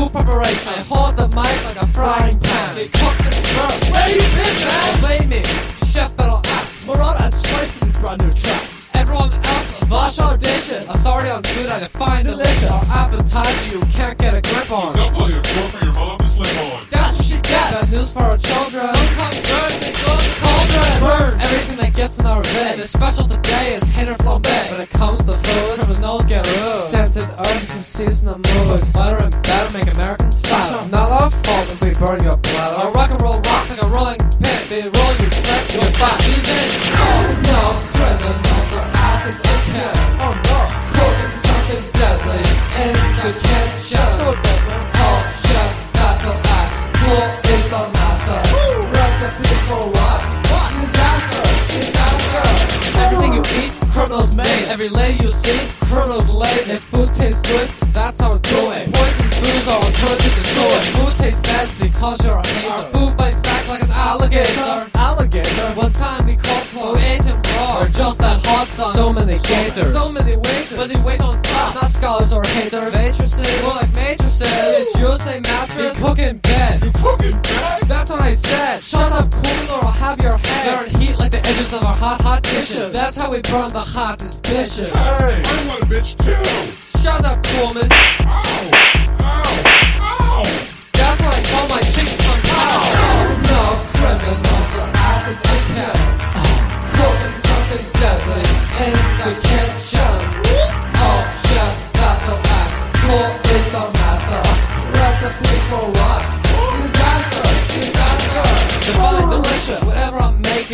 food preparation. I hold the mic like a frying pan. It cooks and burns. Where you been, man? Obey me, chef battle axe. Marauder adds spice to these brand new tracks. Everyone else, wash our dishes. Authority on food I define delicious. Delicious. Our appetizer you can't get a grip on. Don't while you're for your mom to slip on. That's what she gets. Bad news for our children. Don't come burn, they go to cauldron. Burn. Everything that gets in our way. The special today is hater flambe. When it comes to food, criminals get rude. Scented herbs and season the mood. Butter and batter make Americans fat. Not our fault if we burn your bladder. Our rock and roll rocks like a rolling pin. They roll you, flip, you're back. Even. Oh no, criminals are at the kitchen. Oh no, Cooking something deadly in the kitchen. so dead, man. All chef battle ask, who is the master? Recipe for what? Every lady you see, criminals laid. If food tastes good, that's how we do it. Poison foods are alternative to soy. Food tastes bad because you're a hater. Our food bites back like an alligator. Alligator. One time we called to ate him raw. Or just that hot sauce. So many gators. So many waiters. But they wait on us. Not scholars or haters. Matrices. More like matrices. You say mattress? We cook in bed. Cooking bad? That's what I said. Shut up, cool, or I'll have your head. Burn heat like the edges of our hot, hot dishes. That's how we burn the hottest dishes. Hey, I want a bitch too. Shut up, Coleman.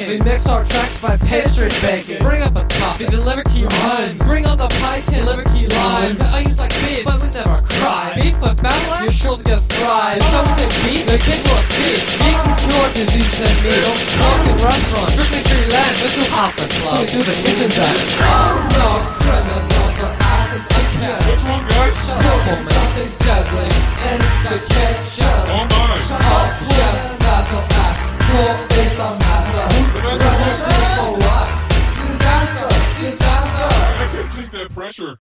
I'm. We mix our tracks by pastry baking. Bring up a top, we deliver key rhymes. Bring on the pie tin, deliver key lime. I use like beef, but we never cry. Beef with battle axe, you're sure to get fried. Some say beef, the king will beef. Beef can cure diseases and meat. Don't cook in restaurants, strictly free land. This is half the club, so we do the kitchen dance. No, criminals are at the kitchen. What's wrong, guys? Cooking something deadly in the kitchen. Oh my! All chef battle ask, who is the take that pressure.